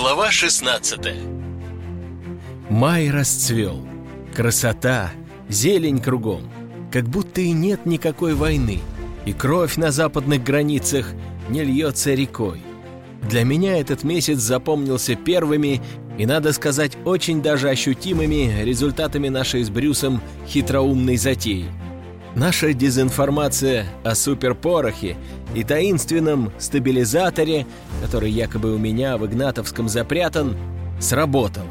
Глава 16 Май расцвел. Красота, зелень кругом. Как будто и нет никакой войны. И кровь на западных границах не льется рекой. Для меня этот месяц запомнился первыми и, надо сказать, очень даже ощутимыми результатами нашей с Брюсом хитроумной затеи. Наша дезинформация о суперпорохе и таинственном стабилизаторе, который якобы у меня в Игнатовском запрятан, сработала.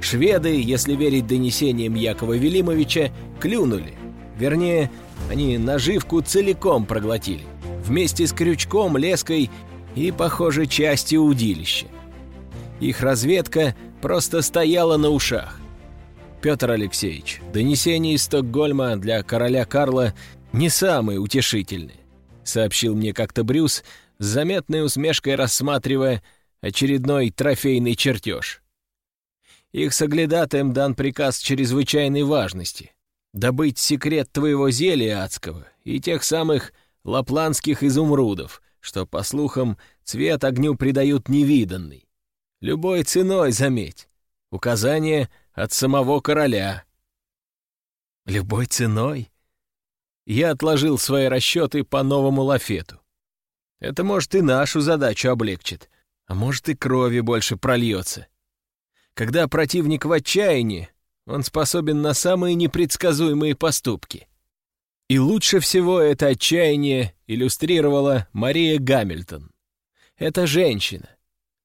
Шведы, если верить донесениям Якова Велимовича, клюнули. Вернее, они наживку целиком проглотили. Вместе с крючком, леской и, похоже, частью удилища. Их разведка просто стояла на ушах. Петр Алексеевич, донесение из Стокгольма для короля Карла не самые утешительные, сообщил мне как-то Брюс, с заметной усмешкой рассматривая очередной трофейный чертеж. Их соглядатаем дан приказ чрезвычайной важности — добыть секрет твоего зелья адского и тех самых лапландских изумрудов, что, по слухам, цвет огню придают невиданный. Любой ценой, заметь. Указание от самого короля. Любой ценой? Я отложил свои расчеты по новому лафету. Это, может, и нашу задачу облегчит, а может, и крови больше прольется. Когда противник в отчаянии, он способен на самые непредсказуемые поступки. И лучше всего это отчаяние иллюстрировала Мария Гамильтон. Это женщина.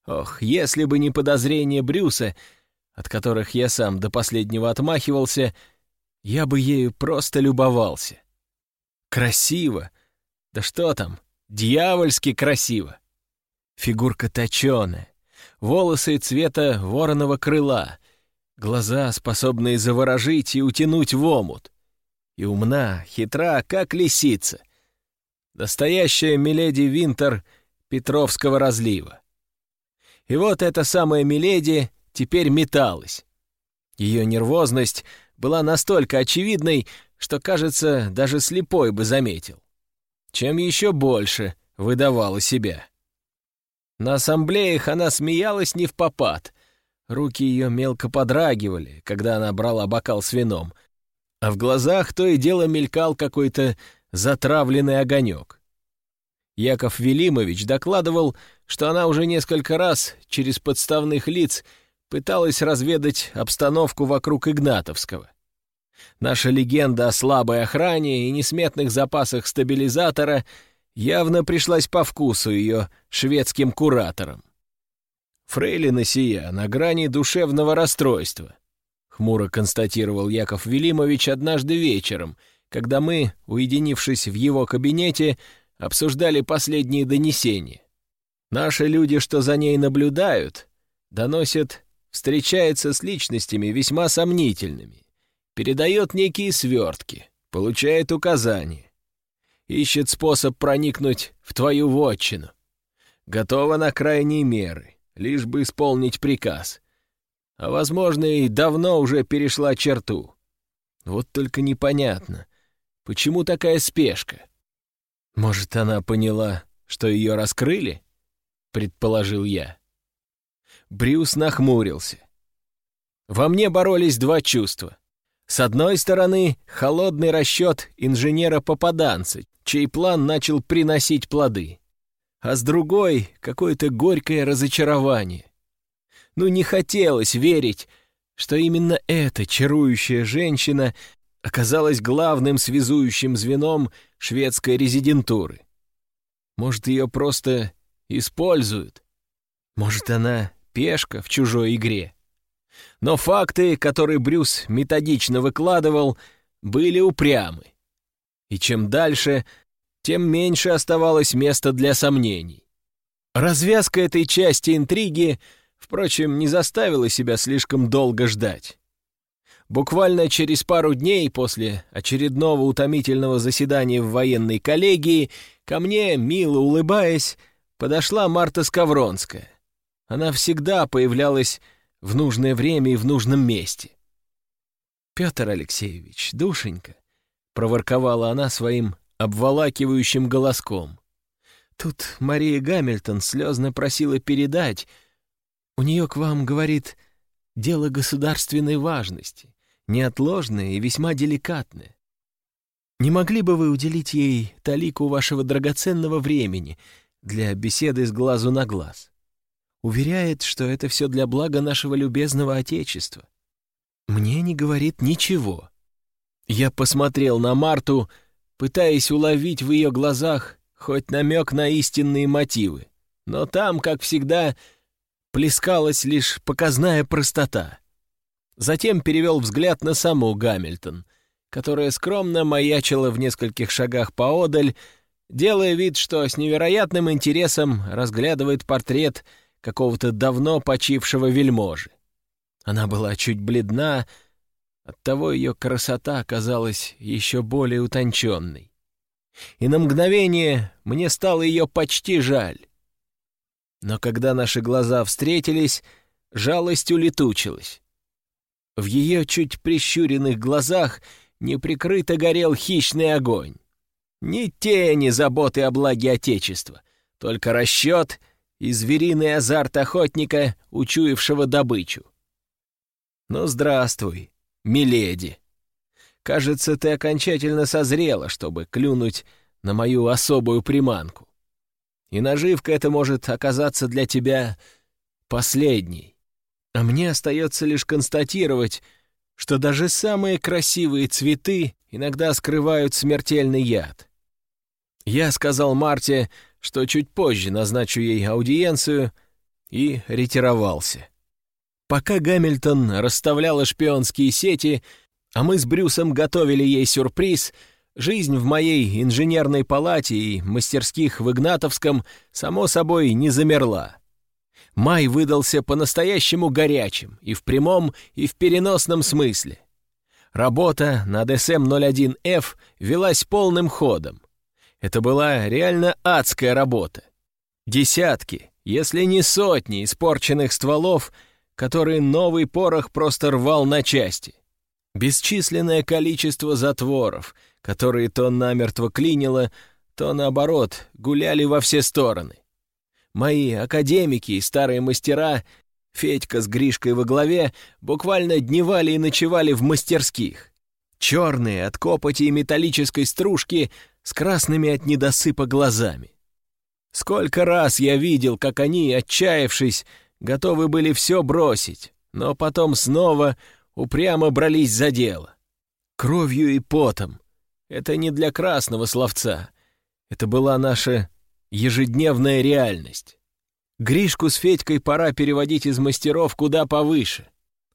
Ох, если бы не подозрение Брюса, от которых я сам до последнего отмахивался, я бы ею просто любовался. Красиво. Да что там, дьявольски красиво. Фигурка точеная, волосы цвета вороного крыла, глаза, способные заворожить и утянуть в омут. И умна, хитра, как лисица. Настоящая Миледи Винтер Петровского разлива. И вот эта самая Миледи теперь металась. Ее нервозность была настолько очевидной, что, кажется, даже слепой бы заметил. Чем еще больше выдавала себя. На ассамблеях она смеялась не в попад. Руки ее мелко подрагивали, когда она брала бокал с вином, а в глазах то и дело мелькал какой-то затравленный огонек. Яков Велимович докладывал, что она уже несколько раз через подставных лиц пыталась разведать обстановку вокруг Игнатовского. Наша легенда о слабой охране и несметных запасах стабилизатора — явно пришлась по вкусу ее шведским кураторам. Фрейлина сия на грани душевного расстройства, хмуро констатировал Яков Велимович однажды вечером, когда мы, уединившись в его кабинете, обсуждали последние донесения. Наши люди, что за ней наблюдают, доносят, встречается с личностями весьма сомнительными, передает некие свертки, получает указания ищет способ проникнуть в твою вотчину. Готова на крайние меры, лишь бы исполнить приказ. А, возможно, и давно уже перешла черту. Вот только непонятно, почему такая спешка? Может, она поняла, что ее раскрыли? Предположил я. Брюс нахмурился. Во мне боролись два чувства. С одной стороны, холодный расчет инженера-попаданца, чей план начал приносить плоды. А с другой — какое-то горькое разочарование. Ну, не хотелось верить, что именно эта чарующая женщина оказалась главным связующим звеном шведской резидентуры. Может, ее просто используют? Может, она пешка в чужой игре? Но факты, которые Брюс методично выкладывал, были упрямы и чем дальше, тем меньше оставалось места для сомнений. Развязка этой части интриги, впрочем, не заставила себя слишком долго ждать. Буквально через пару дней после очередного утомительного заседания в военной коллегии ко мне, мило улыбаясь, подошла Марта Скавронская. Она всегда появлялась в нужное время и в нужном месте. «Петр Алексеевич, душенька, — проворковала она своим обволакивающим голоском. Тут Мария Гамильтон слезно просила передать. У нее к вам, говорит, дело государственной важности, неотложное и весьма деликатное. Не могли бы вы уделить ей талику вашего драгоценного времени для беседы с глазу на глаз? Уверяет, что это все для блага нашего любезного Отечества. Мне не говорит ничего. Я посмотрел на Марту, пытаясь уловить в ее глазах хоть намек на истинные мотивы. Но там, как всегда, плескалась лишь показная простота. Затем перевел взгляд на саму Гамильтон, которая скромно маячила в нескольких шагах поодаль, делая вид, что с невероятным интересом разглядывает портрет какого-то давно почившего вельможи. Она была чуть бледна, оттого ее красота казалась еще более утонченной. И на мгновение мне стало ее почти жаль. Но когда наши глаза встретились, жалость улетучилась. В ее чуть прищуренных глазах неприкрыто горел хищный огонь. Ни тени заботы о благе Отечества, только расчет и звериный азарт охотника, учуявшего добычу. Ну, здравствуй, миледи. Кажется, ты окончательно созрела, чтобы клюнуть на мою особую приманку и наживка эта может оказаться для тебя последней. А мне остается лишь констатировать, что даже самые красивые цветы иногда скрывают смертельный яд. Я сказал Марте, что чуть позже назначу ей аудиенцию, и ретировался. Пока Гамильтон расставляла шпионские сети, а мы с Брюсом готовили ей сюрприз — Жизнь в моей инженерной палате и мастерских в Игнатовском, само собой, не замерла. Май выдался по-настоящему горячим и в прямом, и в переносном смысле. Работа над СМ-01Ф велась полным ходом. Это была реально адская работа. Десятки, если не сотни испорченных стволов, которые новый порох просто рвал на части. Бесчисленное количество затворов — которые то намертво клинило, то, наоборот, гуляли во все стороны. Мои академики и старые мастера, Федька с Гришкой во главе, буквально дневали и ночевали в мастерских. Черные от копоти и металлической стружки с красными от недосыпа глазами. Сколько раз я видел, как они, отчаявшись, готовы были все бросить, но потом снова упрямо брались за дело. Кровью и потом, это не для красного словца. Это была наша ежедневная реальность. Гришку с Федькой пора переводить из мастеров куда повыше.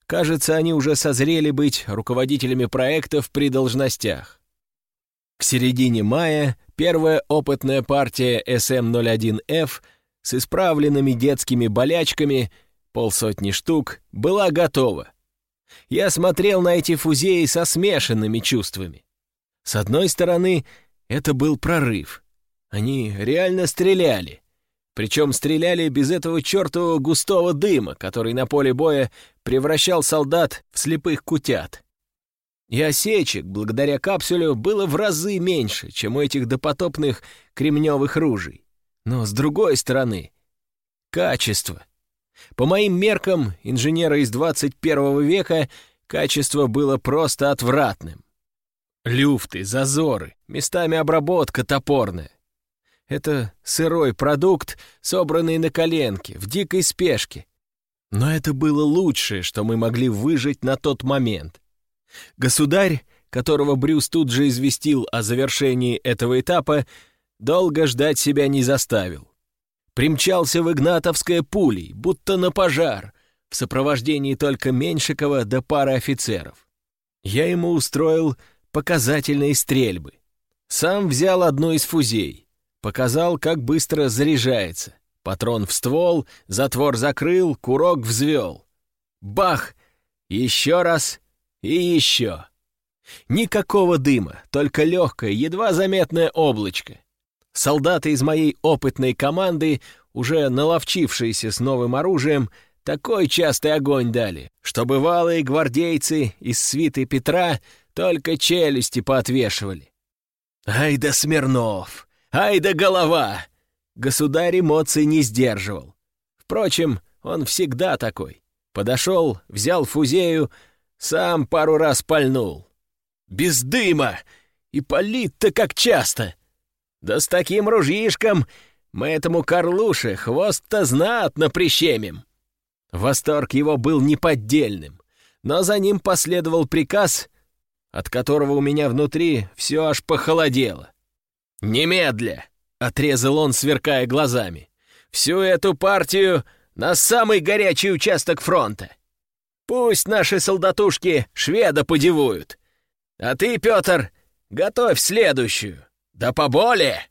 Кажется, они уже созрели быть руководителями проектов при должностях. К середине мая первая опытная партия СМ-01Ф с исправленными детскими болячками, полсотни штук, была готова. Я смотрел на эти фузеи со смешанными чувствами. С одной стороны, это был прорыв. Они реально стреляли. Причем стреляли без этого чертового густого дыма, который на поле боя превращал солдат в слепых кутят. И осечек, благодаря капсулю, было в разы меньше, чем у этих допотопных кремневых ружей. Но с другой стороны, качество. По моим меркам, инженера из 21 века, качество было просто отвратным. Люфты, зазоры, местами обработка топорная. Это сырой продукт, собранный на коленке, в дикой спешке. Но это было лучшее, что мы могли выжить на тот момент. Государь, которого Брюс тут же известил о завершении этого этапа, долго ждать себя не заставил. Примчался в Игнатовское пулей, будто на пожар, в сопровождении только Меньшикова да пары офицеров. Я ему устроил показательные стрельбы. Сам взял одну из фузей, показал, как быстро заряжается. Патрон в ствол, затвор закрыл, курок взвел. Бах! Еще раз и еще. Никакого дыма, только легкое, едва заметное облачко. Солдаты из моей опытной команды, уже наловчившиеся с новым оружием, такой частый огонь дали, что бывалые гвардейцы из свиты Петра только челюсти поотвешивали. «Ай да Смирнов! Ай да голова!» Государь эмоций не сдерживал. Впрочем, Он всегда такой. Подошел, взял фузею, сам пару раз пальнул. Без дыма! И палит-то как часто! Да с таким ружьишком мы этому Карлуше хвост-то знатно прищемим!» Восторг его был неподдельным, но за ним последовал приказ, от которого у меня внутри все аж похолодело. «Немедля!» — отрезал он, сверкая глазами. «Всю эту партию на самый горячий участок фронта! Пусть наши солдатушки шведа подевуют! А ты, Петр, готовь следующую! Да поболее!»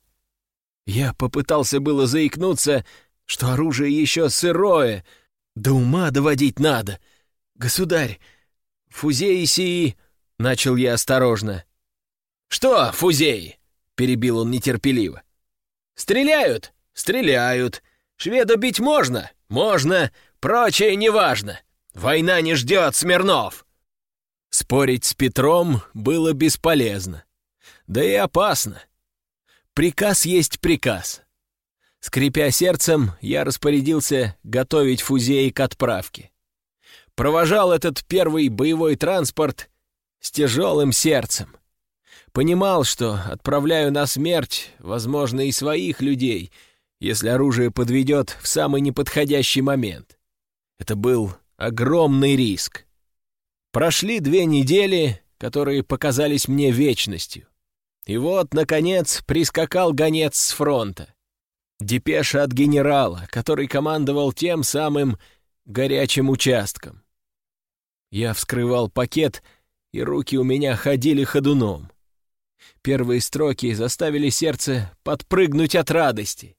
Я попытался было заикнуться, что оружие еще сырое, до ума доводить надо. Государь, фузеи сии... Начал я осторожно. «Что фузеи?» — перебил он нетерпеливо. «Стреляют? Стреляют. Шведа бить можно? Можно. Прочее неважно. Война не ждет, Смирнов!» Спорить с Петром было бесполезно. Да и опасно. Приказ есть приказ. Скрипя сердцем, я распорядился готовить фузеи к отправке. Провожал этот первый боевой транспорт с тяжелым сердцем. Понимал, что отправляю на смерть, возможно, и своих людей, если оружие подведет в самый неподходящий момент. Это был огромный риск. Прошли две недели, которые показались мне вечностью. И вот, наконец, прискакал гонец с фронта. Депеша от генерала, который командовал тем самым горячим участком. Я вскрывал пакет, и руки у меня ходили ходуном. Первые строки заставили сердце подпрыгнуть от радости.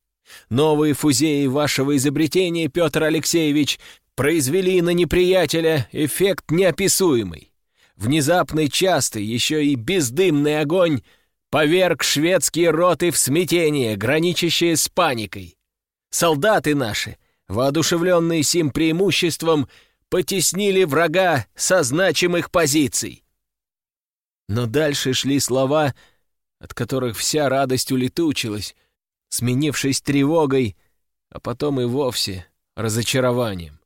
Новые фузеи вашего изобретения, Петр Алексеевич, произвели на неприятеля эффект неописуемый. Внезапный, частый, еще и бездымный огонь поверг шведские роты в смятение, граничащее с паникой. Солдаты наши, воодушевленные сим преимуществом, потеснили врага со значимых позиций. Но дальше шли слова, от которых вся радость улетучилась, сменившись тревогой, а потом и вовсе разочарованием.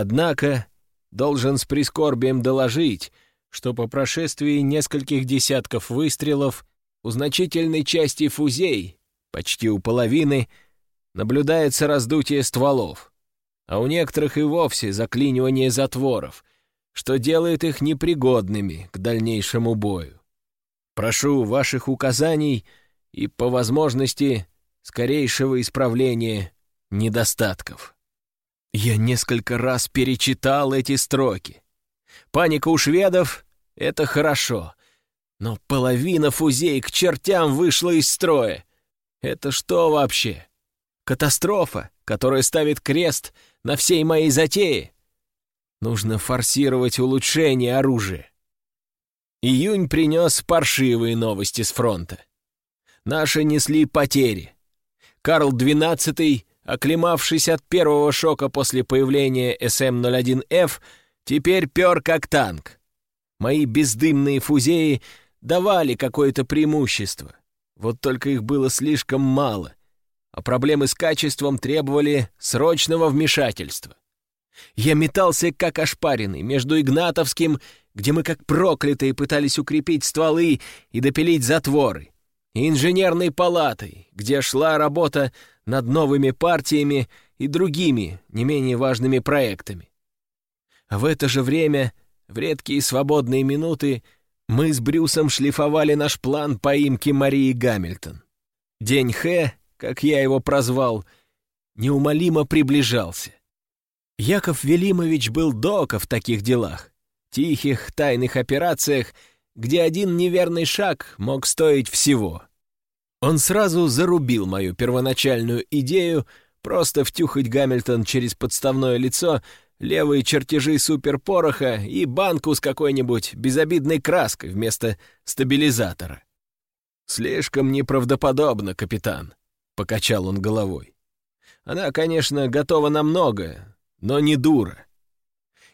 Однако должен с прискорбием доложить — что по прошествии нескольких десятков выстрелов у значительной части фузей, почти у половины, наблюдается раздутие стволов, а у некоторых и вовсе заклинивание затворов, что делает их непригодными к дальнейшему бою. Прошу ваших указаний и, по возможности, скорейшего исправления недостатков. Я несколько раз перечитал эти строки. Паника у шведов это хорошо. Но половина фузей к чертям вышла из строя. Это что вообще? Катастрофа, которая ставит крест на всей моей затее. Нужно форсировать улучшение оружия. Июнь принес паршивые новости с фронта. Наши несли потери. Карл XII, оклемавшись от первого шока после появления СМ-01Ф, теперь пер как танк. Мои бездымные фузеи давали какое-то преимущество. Вот только их было слишком мало, а проблемы с качеством требовали срочного вмешательства. Я метался как ошпаренный между Игнатовским, где мы как проклятые пытались укрепить стволы и допилить затворы, и инженерной палатой, где шла работа над новыми партиями и другими, не менее важными проектами. В это же время в редкие свободные минуты мы с Брюсом шлифовали наш план поимки Марии Гамильтон. День Х, как я его прозвал, неумолимо приближался. Яков Велимович был дока в таких делах, тихих, тайных операциях, где один неверный шаг мог стоить всего. Он сразу зарубил мою первоначальную идею просто втюхать Гамильтон через подставное лицо левые чертежи суперпороха и банку с какой-нибудь безобидной краской вместо стабилизатора. «Слишком неправдоподобно, капитан», — покачал он головой. «Она, конечно, готова на многое, но не дура.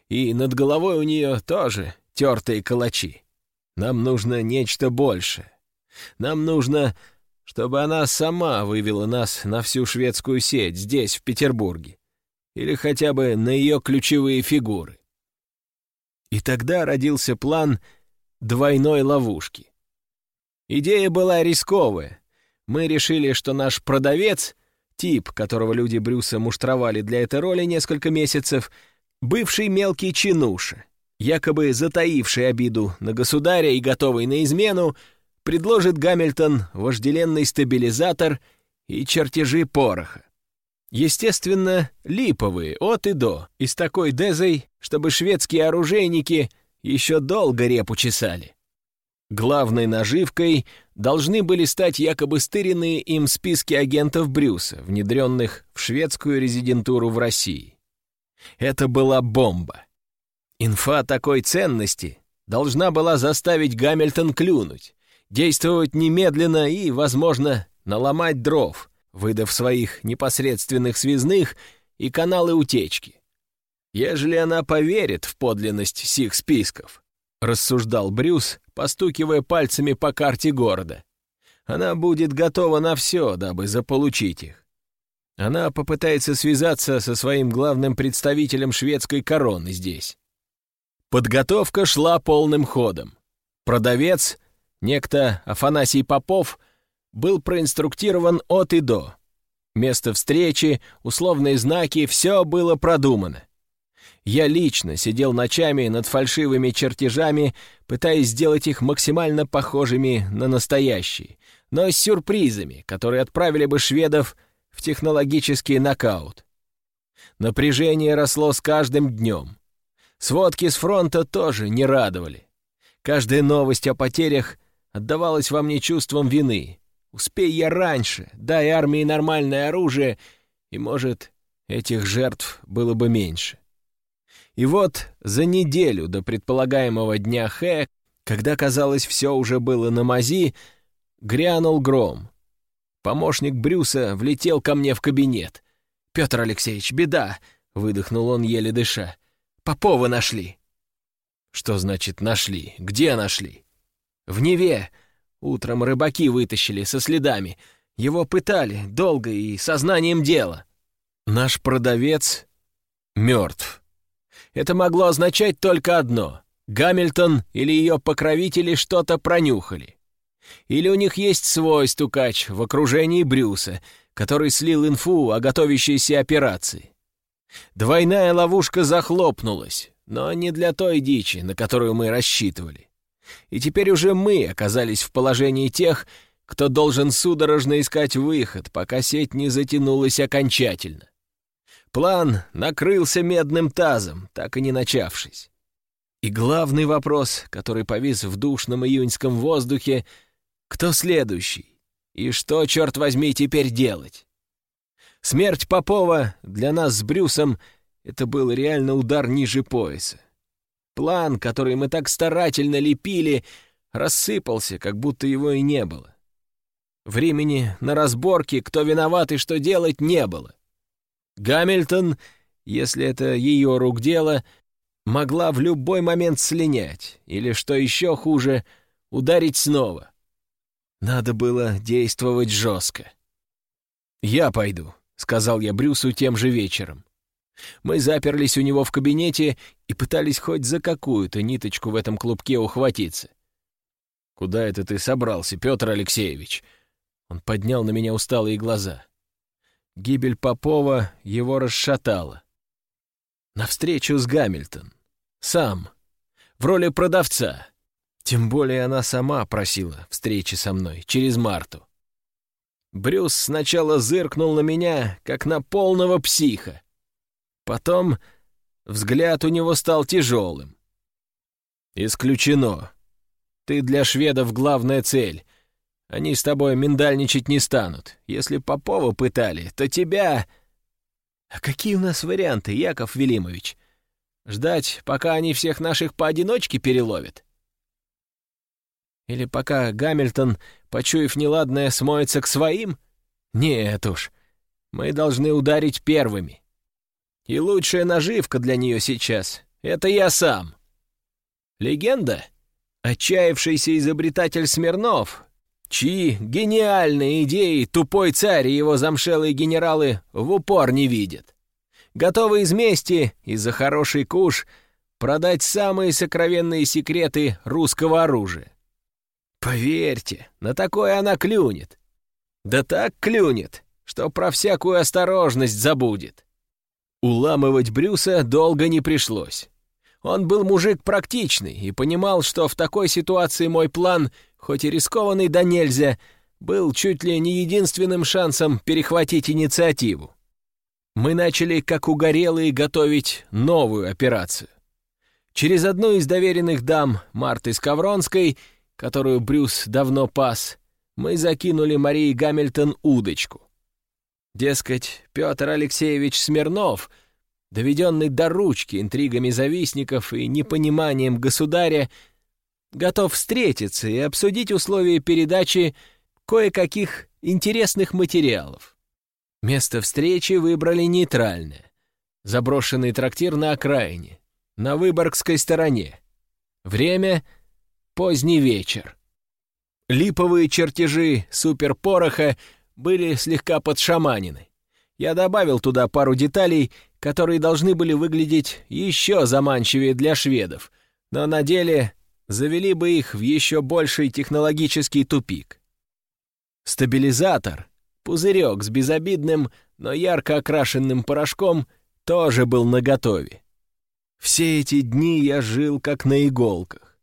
И над головой у нее тоже тертые калачи. Нам нужно нечто большее. Нам нужно, чтобы она сама вывела нас на всю шведскую сеть здесь, в Петербурге или хотя бы на ее ключевые фигуры. И тогда родился план двойной ловушки. Идея была рисковая. Мы решили, что наш продавец, тип, которого люди Брюса муштровали для этой роли несколько месяцев, бывший мелкий чинуша, якобы затаивший обиду на государя и готовый на измену, предложит Гамильтон вожделенный стабилизатор и чертежи пороха. Естественно, липовые, от и до, и с такой дезой, чтобы шведские оружейники еще долго репу чесали. Главной наживкой должны были стать якобы стыренные им списки агентов Брюса, внедренных в шведскую резидентуру в России. Это была бомба. Инфа такой ценности должна была заставить Гамильтон клюнуть, действовать немедленно и, возможно, наломать дров, выдав своих непосредственных связных и каналы утечки. Ежели она поверит в подлинность сих списков, рассуждал Брюс, постукивая пальцами по карте города, она будет готова на все, дабы заполучить их. Она попытается связаться со своим главным представителем шведской короны здесь. Подготовка шла полным ходом. Продавец, некто Афанасий Попов, был проинструктирован от и до. Место встречи, условные знаки — все было продумано. Я лично сидел ночами над фальшивыми чертежами, пытаясь сделать их максимально похожими на настоящие, но с сюрпризами, которые отправили бы шведов в технологический нокаут. Напряжение росло с каждым днем. Сводки с фронта тоже не радовали. Каждая новость о потерях отдавалась во мне чувством вины. Успей я раньше, дай армии нормальное оружие, и, может, этих жертв было бы меньше. И вот за неделю до предполагаемого дня Хэ, когда, казалось, все уже было на мази, грянул гром. Помощник Брюса влетел ко мне в кабинет. «Петр Алексеевич, беда!» — выдохнул он, еле дыша. «Попова нашли!» «Что значит «нашли»? Где нашли?» «В Неве. Утром рыбаки вытащили со следами. Его пытали долго и сознанием дела. Наш продавец мертв. Это могло означать только одно. Гамильтон или ее покровители что-то пронюхали. Или у них есть свой стукач в окружении Брюса, который слил инфу о готовящейся операции. Двойная ловушка захлопнулась, но не для той дичи, на которую мы рассчитывали. И теперь уже мы оказались в положении тех, кто должен судорожно искать выход, пока сеть не затянулась окончательно. План накрылся медным тазом, так и не начавшись. И главный вопрос, который повис в душном июньском воздухе — кто следующий? И что, черт возьми, теперь делать? Смерть Попова для нас с Брюсом — это был реально удар ниже пояса. План, который мы так старательно лепили, рассыпался, как будто его и не было. Времени на разборки, кто виноват и что делать, не было. Гамильтон, если это ее рук дело, могла в любой момент слинять, или, что еще хуже, ударить снова. Надо было действовать жестко. «Я пойду», — сказал я Брюсу тем же вечером. Мы заперлись у него в кабинете и пытались хоть за какую-то ниточку в этом клубке ухватиться. «Куда это ты собрался, Петр Алексеевич?» Он поднял на меня усталые глаза. Гибель Попова его расшатала. Навстречу с Гамильтон. Сам. В роли продавца. Тем более она сама просила встречи со мной через Марту. Брюс сначала зыркнул на меня, как на полного психа. Потом взгляд у него стал тяжелым. «Исключено. Ты для шведов главная цель. Они с тобой миндальничать не станут. Если Попова пытали, то тебя...» «А какие у нас варианты, Яков Велимович? Ждать, пока они всех наших поодиночке переловят?» Или пока Гамильтон, почуяв неладное, смоется к своим? Нет уж, мы должны ударить первыми. И лучшая наживка для нее сейчас — это я сам. Легенда? Отчаявшийся изобретатель Смирнов, чьи гениальные идеи тупой царь и его замшелые генералы в упор не видят. готовы из мести и за хороший куш продать самые сокровенные секреты русского оружия. Поверьте, на такое она клюнет. Да так клюнет, что про всякую осторожность забудет. Уламывать Брюса долго не пришлось. Он был мужик практичный и понимал, что в такой ситуации мой план, хоть и рискованный да нельзя, был чуть ли не единственным шансом перехватить инициативу. Мы начали, как угорелые, готовить новую операцию. Через одну из доверенных дам, Марты Скавронской, которую Брюс давно пас, мы закинули Марии Гамильтон удочку. Дескать, Петр Алексеевич Смирнов, доведенный до ручки интригами завистников и непониманием государя, готов встретиться и обсудить условия передачи кое-каких интересных материалов. Место встречи выбрали нейтральное. Заброшенный трактир на окраине, на Выборгской стороне. Время — поздний вечер. Липовые чертежи суперпороха были слегка подшаманены. Я добавил туда пару деталей, которые должны были выглядеть еще заманчивее для шведов, но на деле завели бы их в еще больший технологический тупик. Стабилизатор, пузырек с безобидным, но ярко окрашенным порошком, тоже был наготове. Все эти дни я жил как на иголках.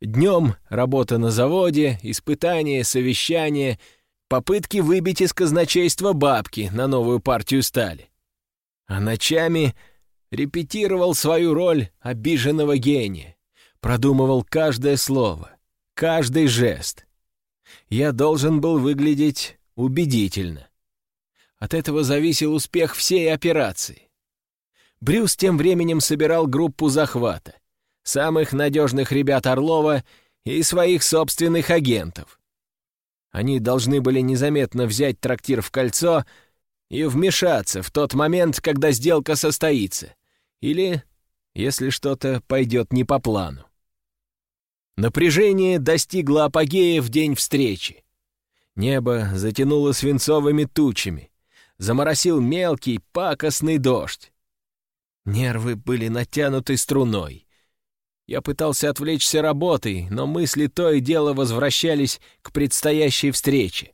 Днем работа на заводе, испытания, совещания — попытки выбить из казначейства бабки на новую партию стали. А ночами репетировал свою роль обиженного гения, продумывал каждое слово, каждый жест. Я должен был выглядеть убедительно. От этого зависел успех всей операции. Брюс тем временем собирал группу захвата, самых надежных ребят Орлова и своих собственных агентов. Они должны были незаметно взять трактир в кольцо и вмешаться в тот момент, когда сделка состоится, или если что-то пойдет не по плану. Напряжение достигло апогея в день встречи. Небо затянуло свинцовыми тучами, заморосил мелкий пакостный дождь. Нервы были натянуты струной. Я пытался отвлечься работой, но мысли то и дело возвращались к предстоящей встрече.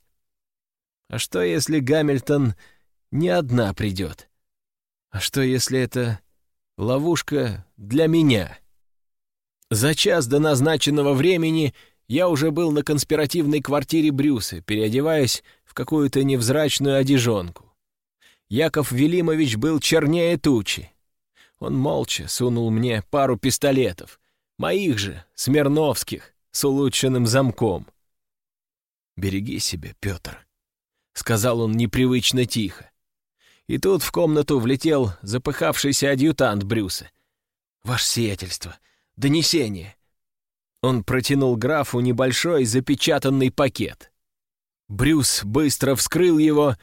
А что, если Гамильтон не одна придет? А что, если это ловушка для меня? За час до назначенного времени я уже был на конспиративной квартире Брюса, переодеваясь в какую-то невзрачную одежонку. Яков Велимович был чернее тучи. Он молча сунул мне пару пистолетов, Моих же, Смирновских, с улучшенным замком. «Береги себя, Петр», — сказал он непривычно тихо. И тут в комнату влетел запыхавшийся адъютант Брюса. «Ваше сиятельство, донесение». Он протянул графу небольшой запечатанный пакет. Брюс быстро вскрыл его,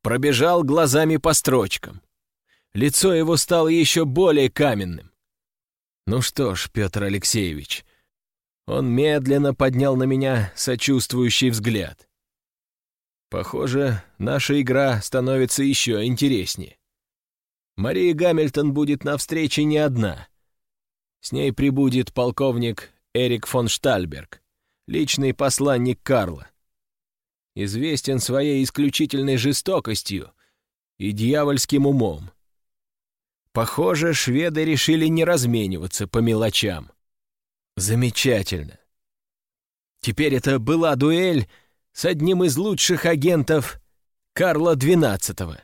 пробежал глазами по строчкам. Лицо его стало еще более каменным. Ну что ж, Петр Алексеевич, он медленно поднял на меня сочувствующий взгляд. Похоже, наша игра становится еще интереснее. Мария Гамильтон будет на встрече не одна. С ней прибудет полковник Эрик фон Штальберг, личный посланник Карла. Известен своей исключительной жестокостью и дьявольским умом. Похоже, шведы решили не размениваться по мелочам. Замечательно. Теперь это была дуэль с одним из лучших агентов Карла XII.